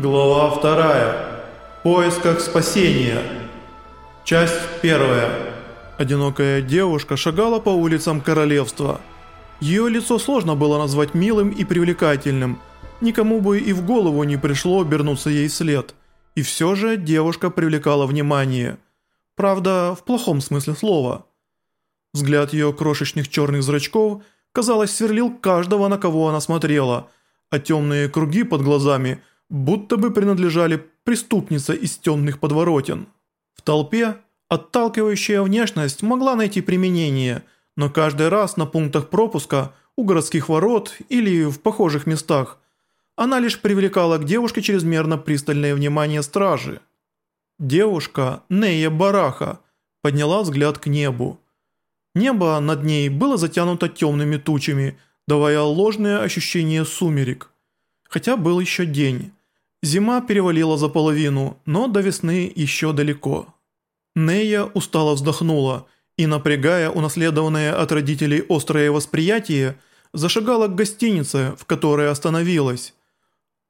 Глава вторая. В поисках спасения. Часть первая. Одинокая девушка шагала по улицам королевства. Ее лицо сложно было назвать милым и привлекательным. Никому бы и в голову не пришло обернуться ей след. И все же девушка привлекала внимание. Правда, в плохом смысле слова. Взгляд ее крошечных черных зрачков, казалось, сверлил каждого, на кого она смотрела, а темные круги под глазами будто бы принадлежали преступнице из темных подворотен. В толпе отталкивающая внешность могла найти применение, но каждый раз на пунктах пропуска, у городских ворот или в похожих местах она лишь привлекала к девушке чрезмерно пристальное внимание стражи. Девушка, Нея Бараха, подняла взгляд к небу. Небо над ней было затянуто темными тучами, давая ложное ощущение сумерек. Хотя был еще день. Зима перевалила за половину, но до весны еще далеко. Нея устало вздохнула и, напрягая унаследованное от родителей острое восприятие, зашагала к гостинице, в которой остановилась.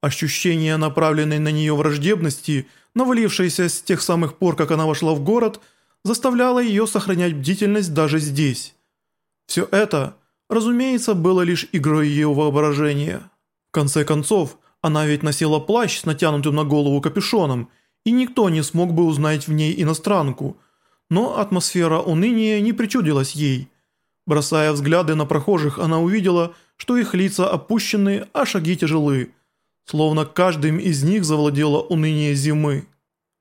Ощущение направленной на нее враждебности, навалившееся с тех самых пор, как она вошла в город – заставляло ее сохранять бдительность даже здесь. Все это, разумеется, было лишь игрой ее воображения. В конце концов, она ведь носила плащ с натянутым на голову капюшоном, и никто не смог бы узнать в ней иностранку, но атмосфера уныния не причудилась ей. Бросая взгляды на прохожих, она увидела, что их лица опущены, а шаги тяжелы, словно каждым из них завладело уныние зимы.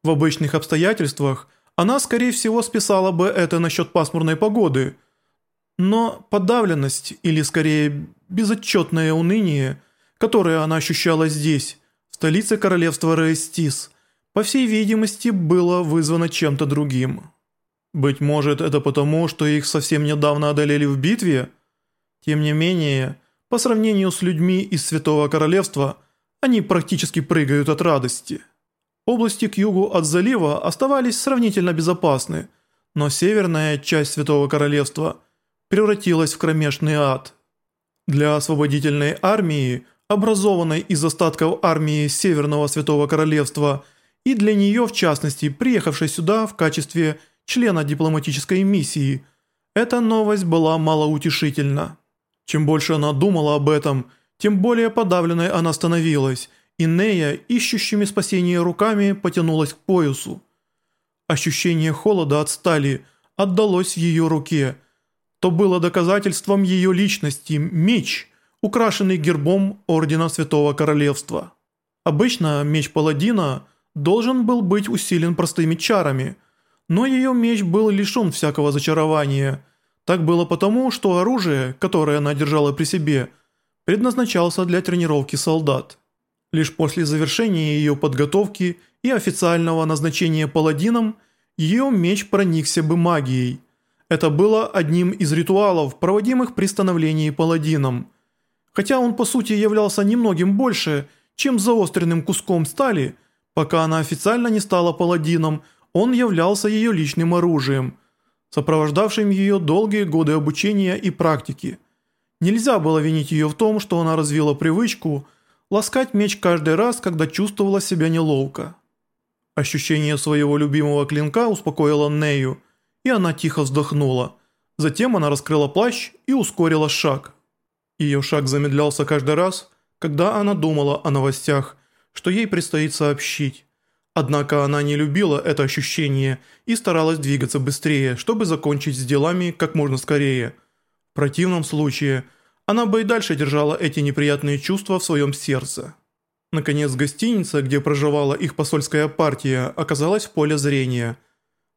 В обычных обстоятельствах – она, скорее всего, списала бы это насчет пасмурной погоды. Но подавленность, или скорее безотчетное уныние, которое она ощущала здесь, в столице королевства Рейстис, по всей видимости, было вызвано чем-то другим. Быть может, это потому, что их совсем недавно одолели в битве? Тем не менее, по сравнению с людьми из Святого Королевства, они практически прыгают от радости. Области к югу от залива оставались сравнительно безопасны, но северная часть Святого Королевства превратилась в кромешный ад. Для освободительной армии, образованной из остатков армии Северного Святого Королевства, и для нее, в частности, приехавшей сюда в качестве члена дипломатической миссии, эта новость была малоутешительна. Чем больше она думала об этом, тем более подавленной она становилась – и Нея, ищущими спасение руками, потянулась к поясу. Ощущение холода от стали отдалось ее руке. То было доказательством ее личности меч, украшенный гербом Ордена Святого Королевства. Обычно меч Паладина должен был быть усилен простыми чарами, но ее меч был лишен всякого зачарования. Так было потому, что оружие, которое она держала при себе, предназначался для тренировки солдат. Лишь после завершения ее подготовки и официального назначения паладином, ее меч проникся бы магией. Это было одним из ритуалов, проводимых при становлении паладином. Хотя он по сути являлся немногим больше, чем заостренным куском стали, пока она официально не стала паладином, он являлся ее личным оружием, сопровождавшим ее долгие годы обучения и практики. Нельзя было винить ее в том, что она развила привычку – ласкать меч каждый раз, когда чувствовала себя неловко. Ощущение своего любимого клинка успокоило Нею, и она тихо вздохнула. Затем она раскрыла плащ и ускорила шаг. Ее шаг замедлялся каждый раз, когда она думала о новостях, что ей предстоит сообщить. Однако она не любила это ощущение и старалась двигаться быстрее, чтобы закончить с делами как можно скорее. В противном случае – она бы и дальше держала эти неприятные чувства в своем сердце. Наконец, гостиница, где проживала их посольская партия, оказалась в поле зрения.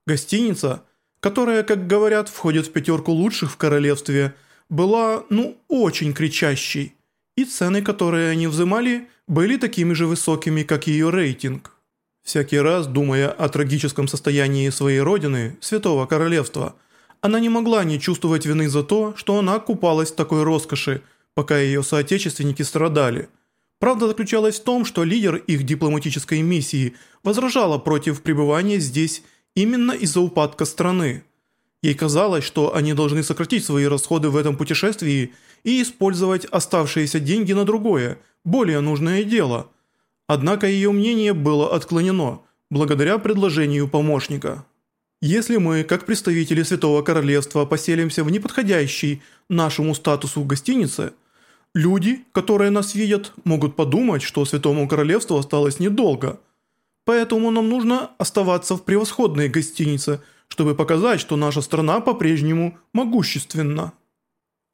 Гостиница, которая, как говорят, входит в пятерку лучших в королевстве, была, ну, очень кричащей. И цены, которые они взимали, были такими же высокими, как ее рейтинг. Всякий раз, думая о трагическом состоянии своей родины, Святого Королевства – она не могла не чувствовать вины за то, что она купалась в такой роскоши, пока ее соотечественники страдали. Правда заключалась в том, что лидер их дипломатической миссии возражала против пребывания здесь именно из-за упадка страны. Ей казалось, что они должны сократить свои расходы в этом путешествии и использовать оставшиеся деньги на другое, более нужное дело. Однако ее мнение было отклонено, благодаря предложению помощника. Если мы, как представители Святого Королевства, поселимся в неподходящей нашему статусу гостинице, люди, которые нас видят, могут подумать, что Святому Королевству осталось недолго. Поэтому нам нужно оставаться в превосходной гостинице, чтобы показать, что наша страна по-прежнему могущественна.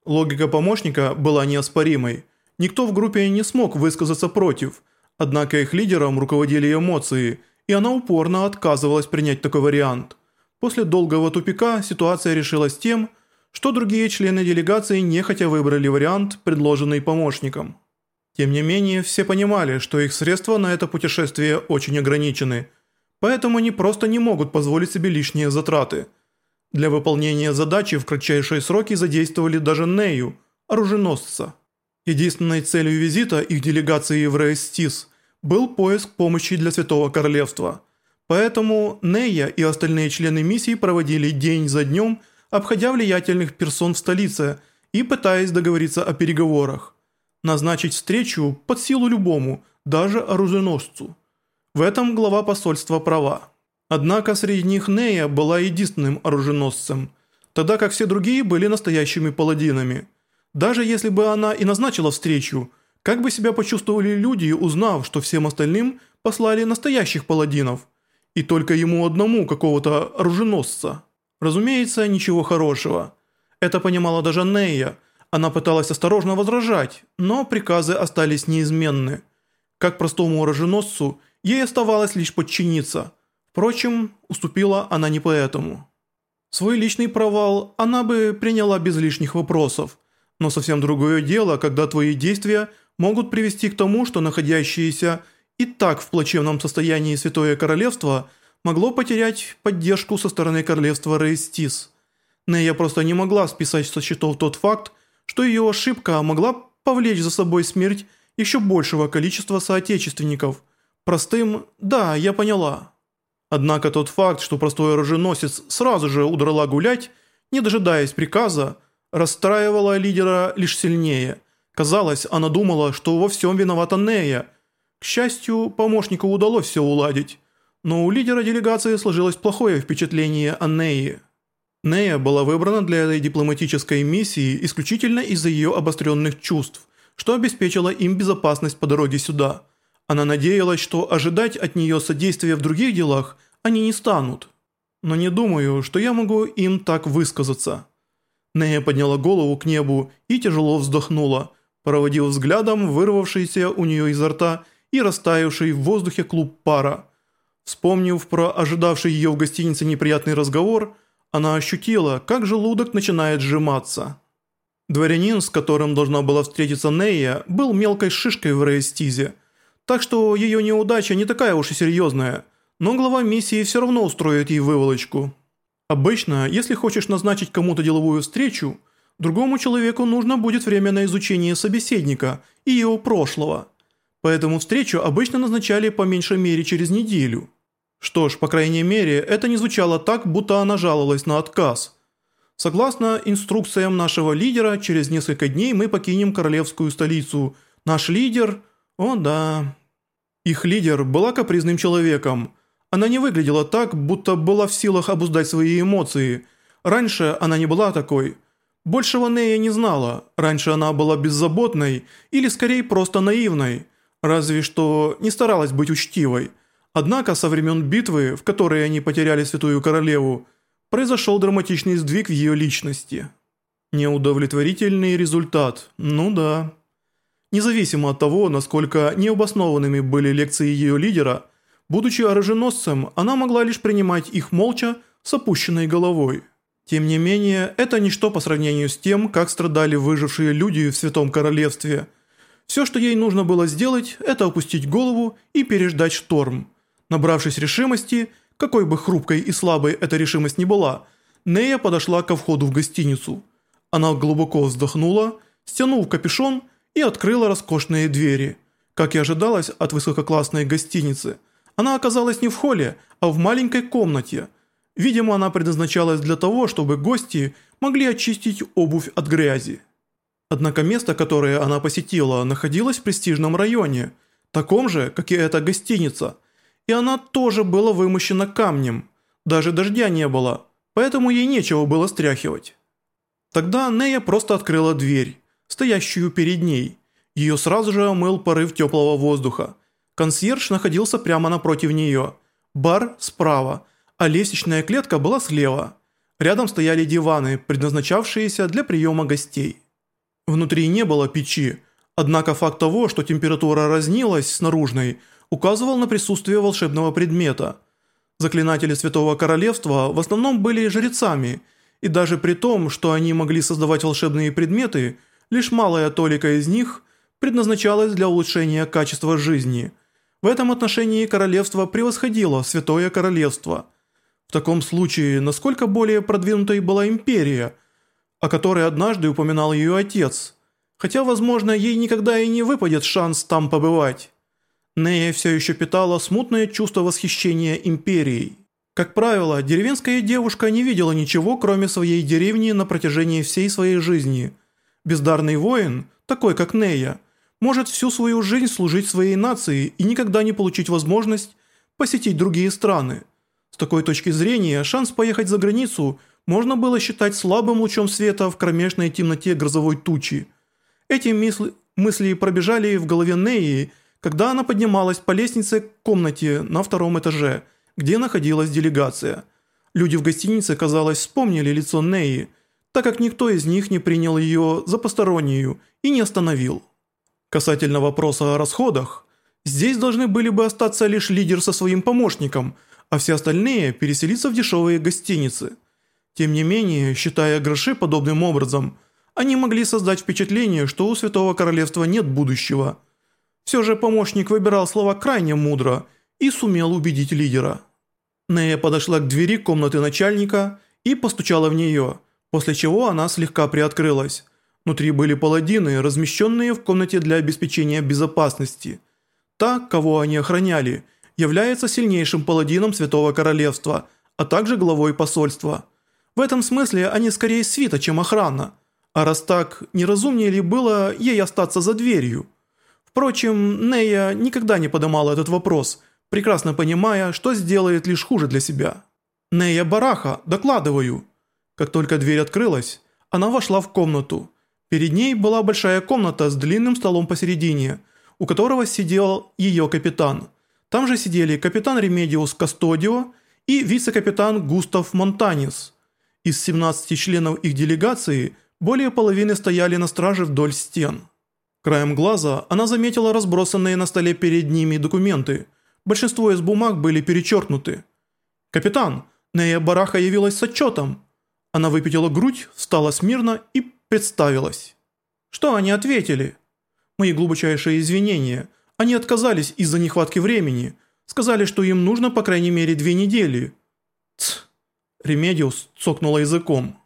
Логика помощника была неоспоримой. Никто в группе не смог высказаться против, однако их лидером руководили эмоции, и она упорно отказывалась принять такой вариант. После долгого тупика ситуация решилась тем, что другие члены делегации нехотя выбрали вариант, предложенный помощником. Тем не менее, все понимали, что их средства на это путешествие очень ограничены, поэтому они просто не могут позволить себе лишние затраты – для выполнения задачи в кратчайшие сроки задействовали даже Нею, оруженосца. Единственной целью визита их делегации в Рейстис был поиск помощи для Святого Королевства. Поэтому Нея и остальные члены миссии проводили день за днем, обходя влиятельных персон в столице и пытаясь договориться о переговорах. Назначить встречу под силу любому, даже оруженосцу. В этом глава посольства права. Однако среди них Нея была единственным оруженосцем, тогда как все другие были настоящими паладинами. Даже если бы она и назначила встречу, как бы себя почувствовали люди, узнав, что всем остальным послали настоящих паладинов, и только ему одному какого-то оруженосца? Разумеется, ничего хорошего. Это понимала даже Нея. Она пыталась осторожно возражать, но приказы остались неизменны. Как простому оруженосцу, ей оставалось лишь подчиниться – Впрочем, уступила она не поэтому. Свой личный провал она бы приняла без лишних вопросов, но совсем другое дело, когда твои действия могут привести к тому, что находящееся и так в плачевном состоянии Святое Королевство могло потерять поддержку со стороны Королевства Рейстис. Нея просто не могла списать со счетов тот факт, что ее ошибка могла повлечь за собой смерть еще большего количества соотечественников. Простым «да, я поняла». Однако тот факт, что простой оруженосец сразу же удрала гулять, не дожидаясь приказа, расстраивала лидера лишь сильнее. Казалось, она думала, что во всем виновата Нея. К счастью, помощнику удалось все уладить, но у лидера делегации сложилось плохое впечатление о Нее. Нея была выбрана для этой дипломатической миссии исключительно из-за ее обостренных чувств, что обеспечило им безопасность по дороге сюда – она надеялась, что ожидать от нее содействия в других делах они не станут. Но не думаю, что я могу им так высказаться. Нея подняла голову к небу и тяжело вздохнула, проводив взглядом вырвавшийся у нее изо рта и растаявший в воздухе клуб пара. Вспомнив про ожидавший ее в гостинице неприятный разговор, она ощутила, как желудок начинает сжиматься. Дворянин, с которым должна была встретиться Нея, был мелкой шишкой в Рейстизе – так что ее неудача не такая уж и серьезная, но глава миссии все равно устроит ей выволочку. Обычно, если хочешь назначить кому-то деловую встречу, другому человеку нужно будет время на изучение собеседника и его прошлого. Поэтому встречу обычно назначали по меньшей мере через неделю. Что ж, по крайней мере, это не звучало так, будто она жаловалась на отказ. Согласно инструкциям нашего лидера, через несколько дней мы покинем королевскую столицу. Наш лидер... О да, их лидер была капризным человеком. Она не выглядела так, будто была в силах обуздать свои эмоции. Раньше она не была такой. Большего Нея не знала. Раньше она была беззаботной или скорее просто наивной. Разве что не старалась быть учтивой. Однако со времен битвы, в которой они потеряли Святую Королеву, произошел драматичный сдвиг в ее личности. Неудовлетворительный результат. Ну да. Независимо от того, насколько необоснованными были лекции ее лидера, будучи оруженосцем, она могла лишь принимать их молча с опущенной головой. Тем не менее, это ничто по сравнению с тем, как страдали выжившие люди в Святом Королевстве. Все, что ей нужно было сделать, это опустить голову и переждать шторм. Набравшись решимости, какой бы хрупкой и слабой эта решимость ни была, Нея подошла ко входу в гостиницу. Она глубоко вздохнула, стянув капюшон и открыла роскошные двери. Как и ожидалось от высококлассной гостиницы, она оказалась не в холле, а в маленькой комнате. Видимо, она предназначалась для того, чтобы гости могли очистить обувь от грязи. Однако место, которое она посетила, находилось в престижном районе. таком же, как и эта гостиница, и она тоже была вымощена камнем, даже дождя не было, поэтому ей нечего было стряхивать. Тогда Нея просто открыла дверь, стоящую перед ней. Ее сразу же омыл порыв теплого воздуха. Консьерж находился прямо напротив нее. Бар справа, а лестничная клетка была слева. Рядом стояли диваны, предназначавшиеся для приема гостей. Внутри не было печи, однако факт того, что температура разнилась с наружной, указывал на присутствие волшебного предмета. Заклинатели Святого Королевства в основном были жрецами, и даже при том, что они могли создавать волшебные предметы, лишь малая толика из них предназначалась для улучшения качества жизни. В этом отношении королевство превосходило Святое Королевство – в таком случае, насколько более продвинутой была империя, о которой однажды упоминал ее отец, хотя, возможно, ей никогда и не выпадет шанс там побывать. Нея все еще питала смутное чувство восхищения империей. Как правило, деревенская девушка не видела ничего, кроме своей деревни на протяжении всей своей жизни. Бездарный воин, такой как Нея, может всю свою жизнь служить своей нации и никогда не получить возможность посетить другие страны – с такой точки зрения, шанс поехать за границу можно было считать слабым лучом света в кромешной темноте грозовой тучи. Эти мысли, мысли пробежали в голове Неи, когда она поднималась по лестнице к комнате на втором этаже, где находилась делегация. Люди в гостинице, казалось, вспомнили лицо Неи, так как никто из них не принял ее за постороннюю и не остановил. Касательно вопроса о расходах, здесь должны были бы остаться лишь лидер со своим помощником – а все остальные переселиться в дешевые гостиницы. Тем не менее, считая гроши подобным образом, они могли создать впечатление, что у Святого Королевства нет будущего. Все же помощник выбирал слова крайне мудро и сумел убедить лидера. Нея подошла к двери комнаты начальника и постучала в нее, после чего она слегка приоткрылась. Внутри были паладины, размещенные в комнате для обеспечения безопасности. Та, кого они охраняли – является сильнейшим паладином Святого Королевства, а также главой посольства. В этом смысле они скорее свита, чем охрана. А раз так, неразумнее ли было ей остаться за дверью? Впрочем, Нея никогда не поднимала этот вопрос, прекрасно понимая, что сделает лишь хуже для себя. «Нея Бараха, докладываю». Как только дверь открылась, она вошла в комнату. Перед ней была большая комната с длинным столом посередине, у которого сидел ее капитан – там же сидели капитан Ремедиус Кастодио и вице-капитан Густав Монтанис. Из 17 членов их делегации более половины стояли на страже вдоль стен. Краем глаза она заметила разбросанные на столе перед ними документы. Большинство из бумаг были перечеркнуты. «Капитан, Нея Бараха явилась с отчетом». Она выпятила грудь, встала смирно и представилась. «Что они ответили?» «Мои глубочайшие извинения. Они отказались из-за нехватки времени. Сказали, что им нужно по крайней мере две недели. Тсс. Ремедиус цокнула языком.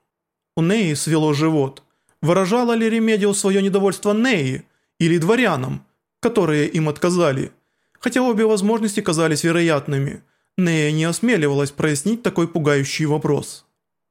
У Неи свело живот. Выражала ли Ремедиус свое недовольство Неи или дворянам, которые им отказали? Хотя обе возможности казались вероятными, Нея не осмеливалась прояснить такой пугающий вопрос.